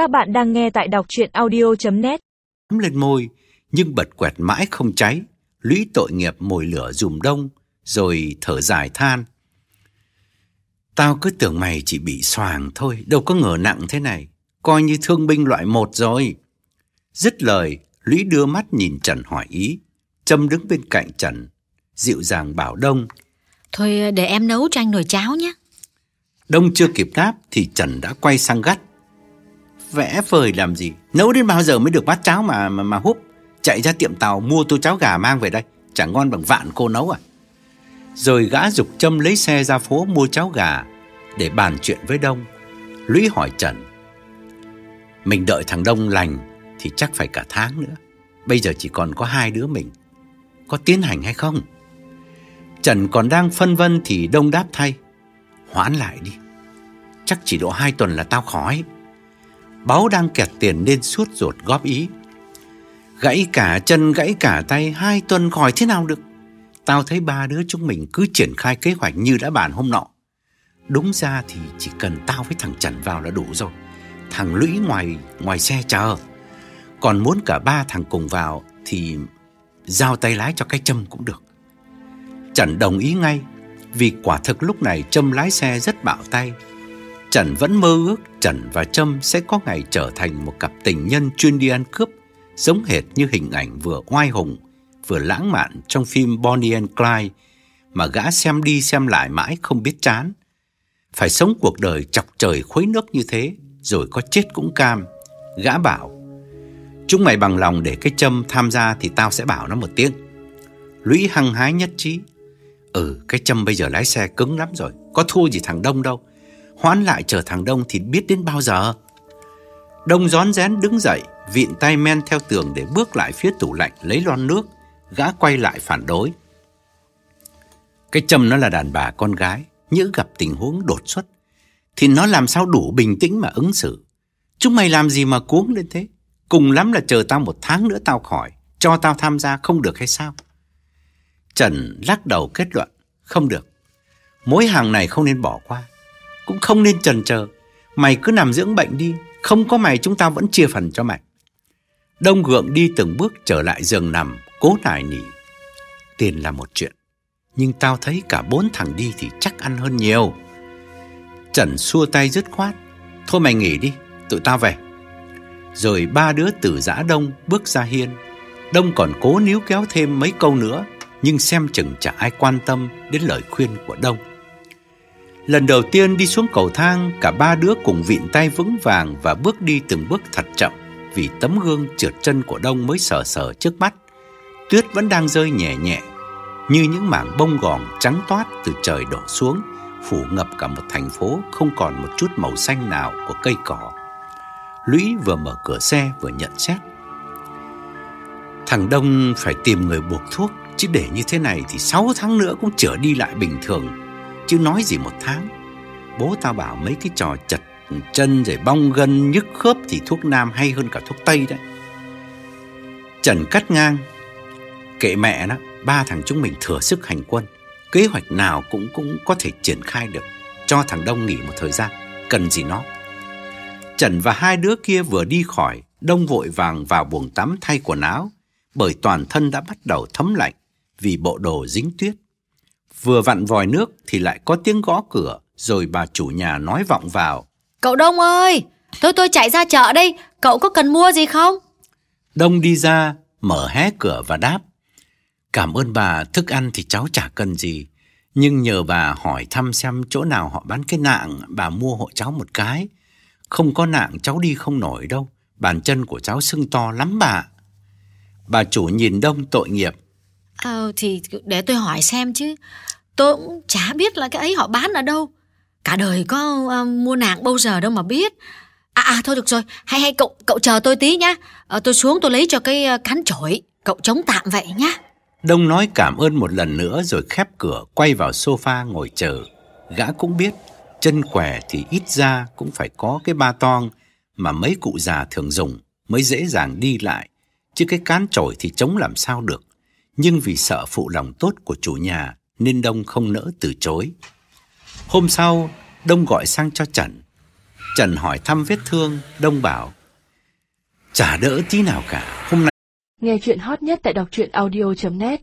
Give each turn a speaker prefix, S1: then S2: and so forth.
S1: Các bạn đang nghe tại đọc chuyện audio.net
S2: Nắm lên môi, nhưng bật quẹt mãi không cháy. Lũy tội nghiệp mồi lửa dùm đông, rồi thở dài than. Tao cứ tưởng mày chỉ bị xoàng thôi, đâu có ngờ nặng thế này. Coi như thương binh loại một rồi. Dứt lời, Lũy đưa mắt nhìn Trần hỏi ý. Trâm đứng bên cạnh Trần, dịu dàng bảo Đông.
S3: Thôi để em nấu cho anh nồi cháo nhé.
S2: Đông chưa kịp đáp thì Trần đã quay sang gắt. Vẽ vời làm gì? Nấu đến bao giờ mới được bát cháo mà mà, mà húp? Chạy ra tiệm tàu mua tô cháo gà mang về đây. Chẳng ngon bằng vạn cô nấu à? Rồi gã dục châm lấy xe ra phố mua cháo gà để bàn chuyện với Đông. Lũy hỏi Trần. Mình đợi thằng Đông lành thì chắc phải cả tháng nữa. Bây giờ chỉ còn có hai đứa mình. Có tiến hành hay không? Trần còn đang phân vân thì Đông đáp thay. Hoãn lại đi. Chắc chỉ độ hai tuần là tao khỏi. Báo đang kẹt tiền nên suốt ruột góp ý. Gãy cả chân, gãy cả tay, hai tuần khỏi thế nào được. Tao thấy ba đứa chúng mình cứ triển khai kế hoạch như đã bàn hôm nọ. Đúng ra thì chỉ cần tao với thằng Trần vào là đủ rồi. Thằng Lũy ngoài ngoài xe chờ. Còn muốn cả ba thằng cùng vào thì giao tay lái cho cái châm cũng được. Trần đồng ý ngay, vì quả thực lúc này Trâm lái xe rất bạo tay. Trần vẫn mơ ước Trần và Trâm sẽ có ngày trở thành một cặp tình nhân chuyên đi ăn cướp, giống hệt như hình ảnh vừa oai hùng, vừa lãng mạn trong phim Bonnie and Clyde mà gã xem đi xem lại mãi không biết chán. Phải sống cuộc đời chọc trời khuấy nước như thế, rồi có chết cũng cam. Gã bảo, chúng mày bằng lòng để cái Trâm tham gia thì tao sẽ bảo nó một tiếng. Lũy hăng hái nhất trí, Ừ, cái châm bây giờ lái xe cứng lắm rồi, có thua gì thằng Đông đâu. Hoãn lại chờ thằng Đông thì biết đến bao giờ. Đông gión rén đứng dậy, vịn tay men theo tường để bước lại phía tủ lạnh lấy lon nước. Gã quay lại phản đối. Cái châm nó là đàn bà con gái, nhỡ gặp tình huống đột xuất, thì nó làm sao đủ bình tĩnh mà ứng xử. Chúng mày làm gì mà cuống lên thế? Cùng lắm là chờ tao một tháng nữa tao khỏi, cho tao tham gia không được hay sao? Trần lắc đầu kết luận, không được. Mối hàng này không nên bỏ qua, cũng không nên chần chờ. Mày cứ nằm dưỡng bệnh đi, không có mày chúng ta vẫn chia phần cho mày. Đông gượng đi từng bước trở lại giường nằm, cố nài nỉ. Tiền là một chuyện, nhưng tao thấy cả bốn thằng đi thì chắc ăn hơn nhiều. Trần xua tay dứt khoát, thôi mày nghỉ đi, tụi tao về. Rồi ba đứa tử giã đông bước ra hiên. Đông còn cố níu kéo thêm mấy câu nữa nhưng xem chừng chả ai quan tâm đến lời khuyên của Đông. Lần đầu tiên đi xuống cầu thang, cả ba đứa cùng vịn tay vững vàng và bước đi từng bước thật chậm vì tấm gương trượt chân của Đông mới sờ sờ trước mắt. Tuyết vẫn đang rơi nhẹ nhẹ, như những mảng bông gòn trắng toát từ trời đổ xuống, phủ ngập cả một thành phố không còn một chút màu xanh nào của cây cỏ. Lũy vừa mở cửa xe vừa nhận xét. Thằng Đông phải tìm người buộc thuốc Chứ để như thế này thì 6 tháng nữa cũng trở đi lại bình thường Chứ nói gì một tháng. Bố tao bảo mấy cái trò chật chân rồi bong gân, nhức khớp Thì thuốc nam hay hơn cả thuốc tây đấy. Trần cắt ngang Kệ mẹ đó Ba thằng chúng mình thừa sức hành quân, Kế hoạch nào cũng cũng có thể triển khai được, Cho thằng Đông nghỉ một thời gian, Cần gì nó. Trần và hai đứa kia vừa đi khỏi, Đông vội vàng vào buồng tắm thay quần áo, Bởi toàn thân đã bắt đầu thấm lạnh vì bộ đồ dính tuyết. Vừa vặn vòi nước thì lại có tiếng gõ cửa, rồi bà chủ nhà nói vọng vào.
S3: Cậu Đông ơi, tôi tôi chạy ra chợ đây, cậu có cần mua gì không?
S2: Đông đi ra, mở hé cửa và đáp. Cảm ơn bà, thức ăn thì cháu chả cần gì. Nhưng nhờ bà hỏi thăm xem chỗ nào họ bán cái nạng, bà mua hộ cháu một cái. Không có nạng cháu đi không nổi đâu, bàn chân của cháu sưng to lắm bà. Bà chủ nhìn Đông tội nghiệp,
S3: à, thì để tôi hỏi xem chứ. Tôi cũng chả biết là cái ấy họ bán ở đâu. Cả đời có à, mua nàng bao giờ đâu mà biết. À à thôi được rồi. Hay hay cậu cậu chờ tôi tí nhá. À, Tôi xuống tôi lấy cho cái cán chổi. Cậu chống tạm vậy nhá.
S2: Đông nói cảm ơn một lần nữa rồi khép cửa quay vào sofa ngồi chờ. Gã cũng biết, chân khỏe thì ít ra cũng phải có cái ba toang mà mấy cụ già thường dùng mới dễ dàng đi lại. Chứ cái cán chổi thì chống làm sao được nhưng vì sợ phụ lòng tốt của chủ nhà nên Đông không nỡ từ chối. Hôm sau, Đông gọi sang cho Trần. Trần hỏi thăm vết thương, Đông bảo chả đỡ tí nào cả. Hôm nay
S1: Nghe chuyện hot nhất tại đọc truyện audio.net